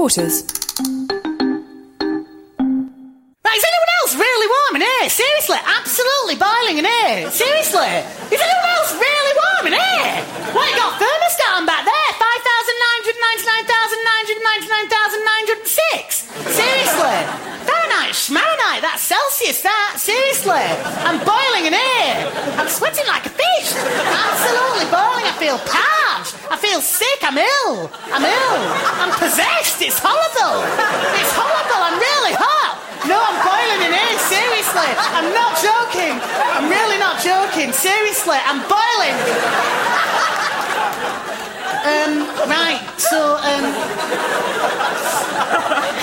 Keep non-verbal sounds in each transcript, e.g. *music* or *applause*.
quarters. Right, is anyone else really warm in here? Seriously, absolutely boiling in here. Seriously, is anyone else really warm in here? What you got thermostat on back there? Five thousand nine hundred ninety-nine thousand nine hundred ninety-nine thousand nine hundred six. Seriously, Fahrenheit, Schmaronite, that's Celsius. That seriously, I'm boiling in here. I'm sweating like a fish. Absolutely boiling. I feel parched. I feel sick. I'm ill. I'm ill. I'm possessed. It's horrible. It's horrible. I'm really hot. No, I'm boiling in here, seriously. I'm not joking. I'm really not joking. Seriously, I'm boiling. Um, right, so, um,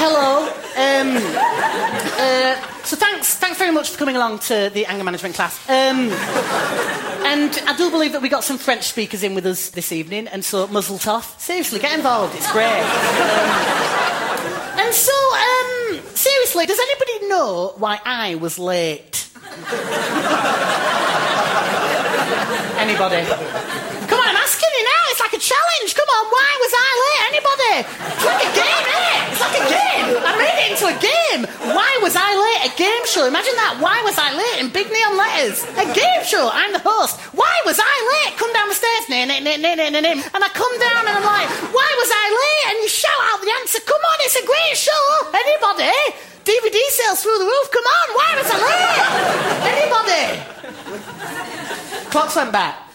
hello. Um, uh, so thanks, thanks very much for coming along to the anger management class. Um, and I do believe that we got some French speakers in with us this evening, and so mazel tov. Seriously, get involved. It's great. Um, and so, um, seriously, does anybody know why I was late? anybody? Come on, I'm asking you now. It's like a challenge. Come on, why was I late? Anybody? It's like a game, isn't it? It's like a game. I made it into a game. Why was I late? A game show. Imagine that. Why was I late? In big neon letters. A game show. I'm the host. Why was I late? Come down the stairs. Nah, nah, nah, nah, nah, nah, nah. And I come down and I'm like, why was I late? And you shout out the answer. Come on, it's a great show. Anybody? DVD sales through the roof. Come on, why was I late? Anybody? Clocks went back.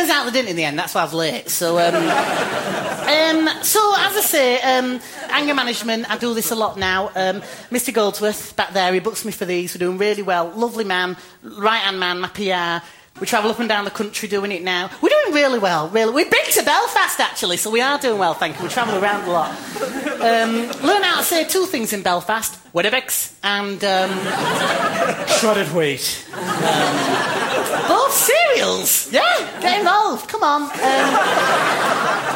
Turns out they didn't in the end. That's why I was late. So, um, *laughs* um, so as I say, um, anger management. I do this a lot now. Um, Mr. Goldsworth back there, he books me for these. We're doing really well. Lovely man, right hand man, my PR. We travel up and down the country doing it now. We're doing really well, really. We've been to Belfast, actually, so we are doing well, thank you. We travel around a lot. Um, learn how to say two things in Belfast. Weetabix and um, shredded wheat. Um, both cereals. Yeah, get involved. Come on. Um,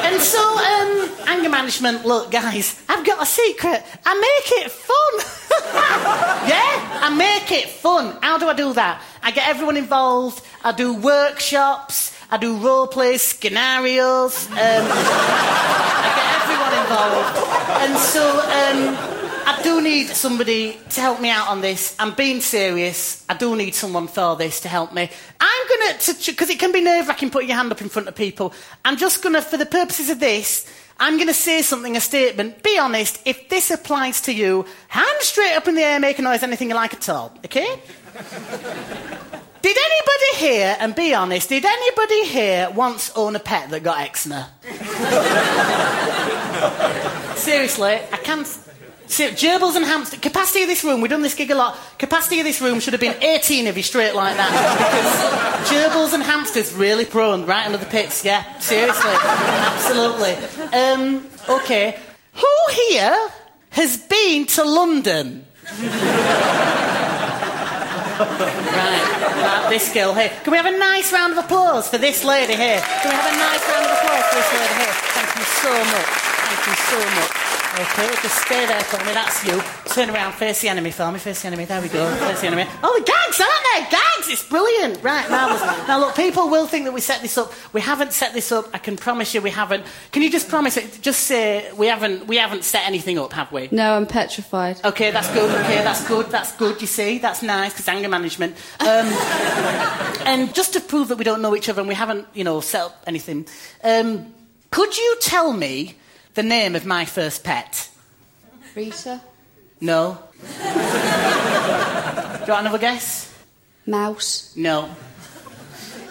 and so, um, anger management. Look, guys, I've got a secret. I make it fun. *laughs* yeah, I make it fun. How do I do that? I get everyone involved. I do workshops. I do role play scenarios. Um, I get everyone involved. And so, um, I do need somebody to help me out on this. I'm being serious. I do need someone for this to help me. I'm going to, because it can be nerve wracking putting your hand up in front of people. I'm just going to, for the purposes of this, I'm going to say something, a statement. Be honest. If this applies to you, hand straight up in the air, make a noise, anything you like at all. Okay? Did anybody here, and be honest, did anybody here once own a pet that got eczema? *laughs* Seriously, I can't. Gerbils and hamsters. Capacity of this room, we've done this gig a lot. Capacity of this room should have been 18 if you straight like that. Because gerbils and hamsters really prone right under the pits. Yeah, seriously. Absolutely. Um, okay. Who here has been to London? right, right, this girl here. Can we have a nice round of applause for this lady here? Can we have a nice round of applause for this lady here? Thank you so much. Thank you so much. Okay, just stay there for me. That's you. Turn around, face the enemy for me. Face the enemy. There we go. Face the enemy. Oh, the gags, aren't there? Gags. It's brilliant. Right now, now look, people will think that we set this up. We haven't set this up. I can promise you, we haven't. Can you just promise it? Just say we haven't. We haven't set anything up, have we? No, I'm petrified. Okay, that's good. Okay, that's good. That's good. You see, that's nice because anger management. Um, *laughs* and just to prove that we don't know each other and we haven't, you know, set up anything, um, could you tell me the name of my first pet? Rita? No. Do you want another guess? Mouse? No.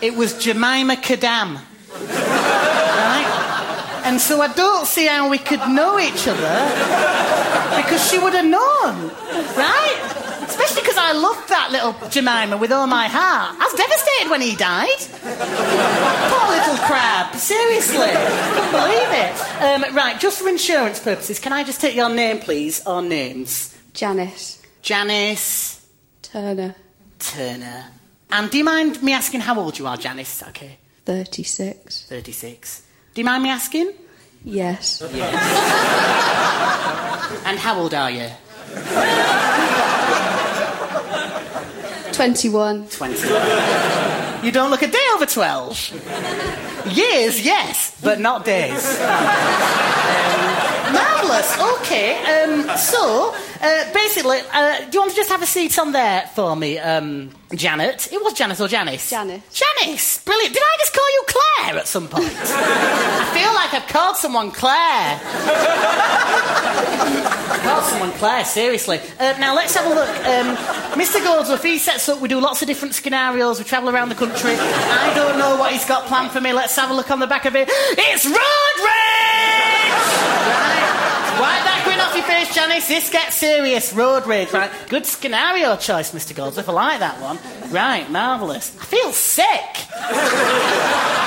It was Jemima Kadam. Right? And so I don't see how we could know each other because she would have known, right? Especially because I loved that little Jemima with all my heart. I was devastated when he died. Poor little crab. Seriously. Couldn't believe it. Um, right, just for insurance purposes, can I just take your name, please, or names? Janice? Janice Turner? Turner. And do you mind me asking how old you are, Janice? Okay? 36. 36. Do you mind me asking? Yes. Yes. *laughs* And how old are you? 21. 20. You don't look a day over 12. Years, yes, but not days. Um, marvellous. Okay, um, so uh, basically, uh, do you want to just have a seat on there for me, um, Janet? It was Janet or Janice? Janice. Janice! Brilliant. Did I just call you Claire at some point? I feel like I've called someone Claire. Called someone Claire, seriously. Uh, now, let's have a look. Um, Mr. Goldsworth, he sets up, we do lots of different scenarios, we travel around the country. I don't know what he's got planned for me. Let's have a look on the back of it. It's road rage! Right. Wipe that grin off your face, Janice. This gets serious. Road rage, right? Good scenario choice, Mr. Goldsworth. I like that one. Right, marvellous. I feel sick. *laughs*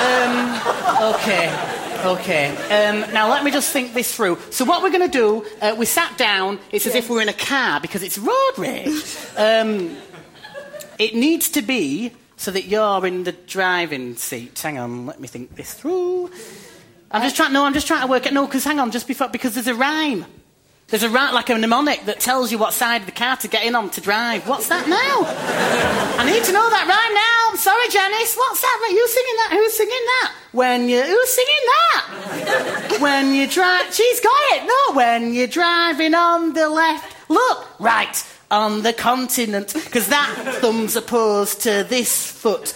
um, okay. Okay. Um, now let me just think this through. So what we're going to do? Uh, we sat down. It's as if we're in a car because it's road rage. Um, it needs to be so that you're in the driving seat. Hang on. Let me think this through. I'm just trying. No, I'm just trying to work it. No, because hang on. Just before because there's a rhyme. There's a rhyme like a mnemonic that tells you what side of the car to get in on to drive. What's that now? I need to know that right now. I'm sorry, Janice. What's that? Who's singing that? Who's singing that? When you who's singing that? when you drive, she's got it. No, when you're driving on the left, look right on the continent, because that thumb's opposed to this foot.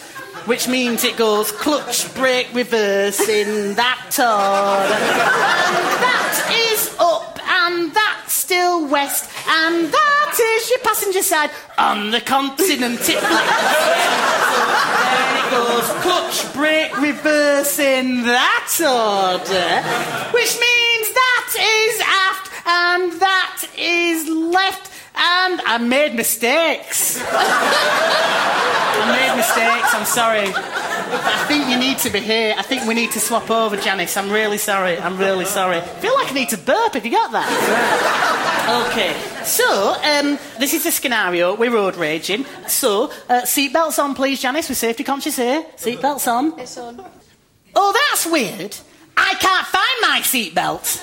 Which means it goes clutch, brake, reverse in that order. And that is still west, and that is your passenger side on the continent. It *laughs* it goes clutch, brake, reverse in that order, which means that is aft, and that is left, and I made mistakes. *laughs* I made mistakes, I'm sorry. I think you need to be here. I think we need to swap over, Janice. I'm really sorry. I'm really sorry. I feel like I need to burp. Have you got that? Okay. So, um, this is the scenario. We're road raging. So, uh, seatbelts on, please, Janice. We're safety conscious here. Seatbelts on. It's on. Oh, that's weird. I can't find my seatbelt.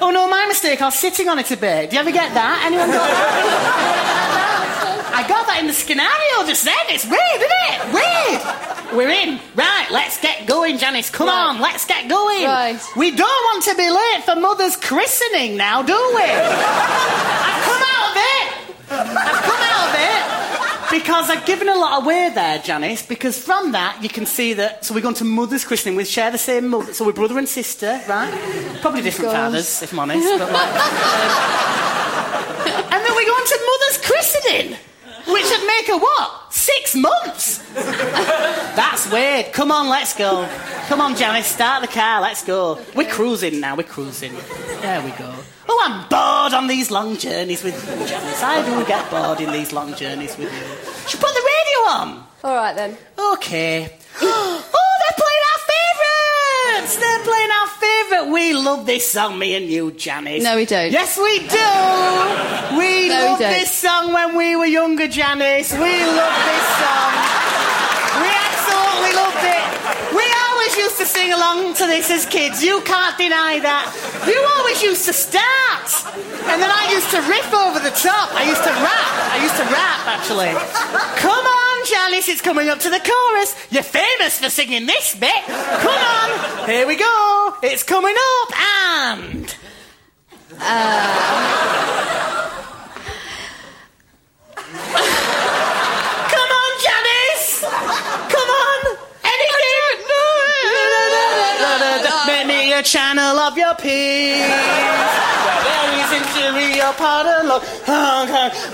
*laughs* oh no, my mistake. I was sitting on it a bit. Do you ever get that? Anyone got that? I got that in the scenario just then. It's weird, isn't it? Weird. We're in. Right, let's get going, Janice. Come Right. on, let's get going. Right. We don't want to be late for Mother's christening now, do we? I've come out of it. I've come out of it because I've given a lot away there, Janice. Because from that you can see that. So we're going to Mother's christening. We share the same mother, so we're brother and sister, right? Probably different God. fathers, if I'm honest. But like, um, *laughs* and then we're going to Mother's christening. Which would make her what? Six months? *laughs* That's weird. Come on, let's go. Come on, Janice, start the car, let's go. We're cruising now, we're cruising. There we go. Oh, I'm bored on these long journeys with you, Janice. I do we get bored in these long journeys with you. Should put the radio on. All right then. Okay. We love this song, me and you, Janice. No, we don't. Yes, we do. We No, loved don't. this song when we were younger, Janice. We loved this song. We absolutely loved it. We always used to sing along to this as kids. You can't deny that. You always used to start. And then I used to riff over the top. I used to rap. I used to rap, actually. Come on, Janice, it's coming up to the chorus. You're famous for singing this bit. Come on. Here we go. It's coming up and. Uh, come on, Janice! Come on! Anything? Make me a channel of your peace. Where there is injury or pardon, Lord.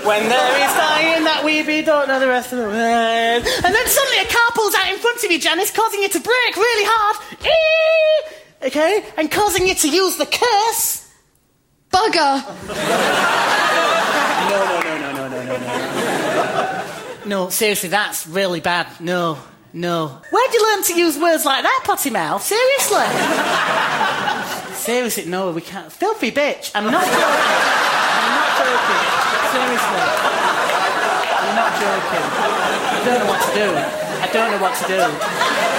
When there is dying that we be don't know the rest of the world. And then suddenly a car pulls out in front of you, Janice, causing you to brake really hard. Eee! Okay? And causing you to use the curse. Bugger! *laughs* No, no, no, no, no, no, no, no. No, seriously, that's really bad. No, no. Where'd you learn to use words like that, potty mouth? Seriously? seriously, no, we can't. Filthy bitch. I'm not joking. I'm not joking. Seriously. I'm not joking. I don't know what to do. I don't know what to do.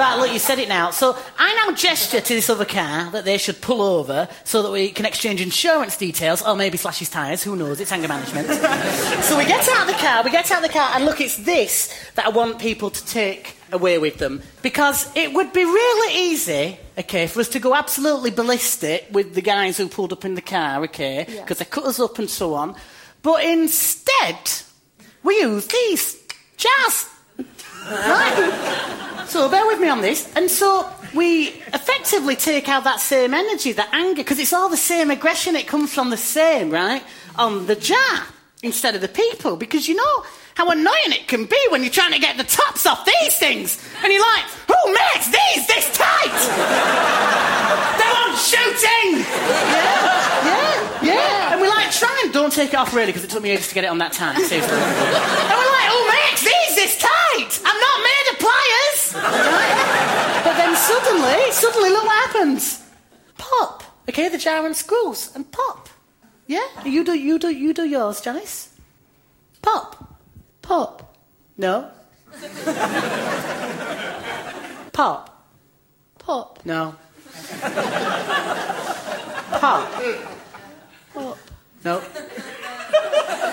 Right, look, you said it now. So I now gesture to this other car that they should pull over so that we can exchange insurance details, or maybe slash his tyres, who knows, it's anger management. *laughs* so we get out of the car, we get out of the car, and look, it's this that I want people to take away with them. Because it would be really easy, okay, for us to go absolutely ballistic with the guys who pulled up in the car, okay, because Yeah. they cut us up and so on. But instead, we use these jars. Right? So bear with me on this. And so we effectively take out that same energy, that anger, because it's all the same aggression. It comes from the same, right? On the jar instead of the people. Because you know how annoying it can be when you're trying to get the tops off these things. And you're like, who makes these this tight? They're on shooting! Yeah, yeah, yeah. And we like try and don't take it off really because it took me ages to get it on that time. Seriously. *laughs* I'm not made of pliers. *laughs* But then suddenly, suddenly, look what happens. Pop. Okay, the jar unscrews and pop. Yeah, you do, you do, you do yours, Janice. Pop. Pop. No. *laughs* Pop. Pop. No. Pop. Pop. *laughs* No.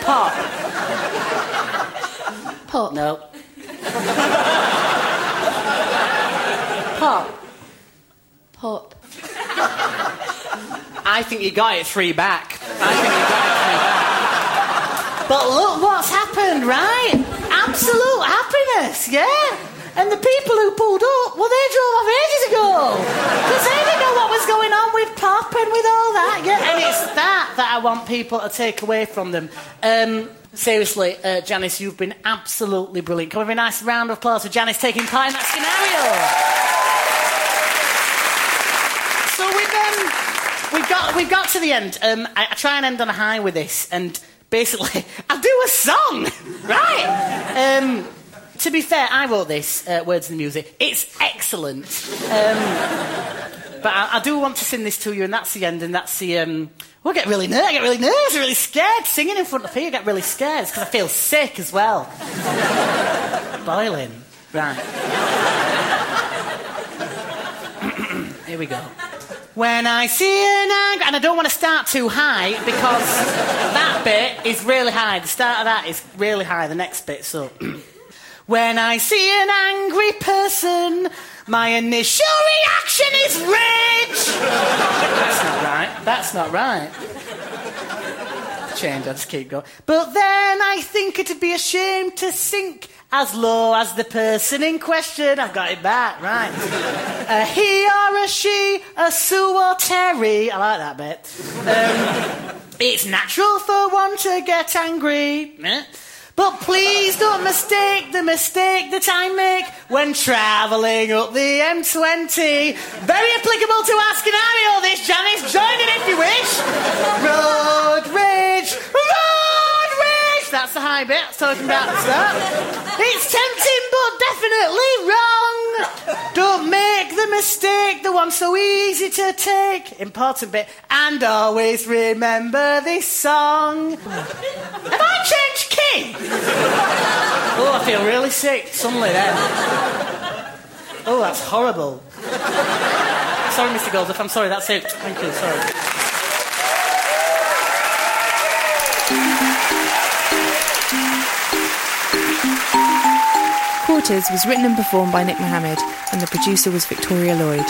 Pop. Pop. No. *laughs* Pop. Pop. I think you got it three back. I think you got it three back. But look what's happened, right? Absolute happiness, yeah? And the people who pulled up, well, they drove off ages ago. Because they didn't know what was going on with pop and with all that, yeah? And it's that that I want people to take away from them. Um, seriously, uh, Janice, you've been absolutely brilliant. Can we have a nice round of applause for Janice taking part in that scenario? So we've um, we've got we've got to the end. Um, I, I try and end on a high with this, and basically *laughs* I do a song, *laughs* right? Um, to be fair, I wrote this uh, words and music. It's excellent, um, but I, I do want to sing this to you, and that's the end, and that's the. Um, well, I get really nervous. I get really nervous. I'm really scared singing in front of people. I get really scared because I feel sick as well. *laughs* Boiling, right. *coughs* Here we go. When I see an angry, and I don't want to start too high because that bit is really high. The start of that is really high. The next bit, so. *coughs* when I see an angry person, my initial reaction is rage. That's not right. That's not right. Change. I'll just keep going. But then I think it'd be a shame to sink as low as the person in question. I've got it back, right. A he or a she, a Sue or Terry. I like that bit. Um, it's natural for one to get angry. eh? But please don't mistake the mistake that I make when travelling up the M20. Very applicable to asking our scenario, this, Janice. Join in if you wish. Road rage, road rage. That's the high bit I was talking about at the start. It's tempting, but definitely wrong. Don't make the mistake, the one so easy to take. Important bit. And always remember this song. Have I changed Oh, I feel really sick suddenly then. Oh, that's horrible. Sorry, Mr. Goldsworth. I'm sorry. That's it. Thank you. Sorry. Quarters was written and performed by Nick Mohammed, and the producer was Victoria Lloyd.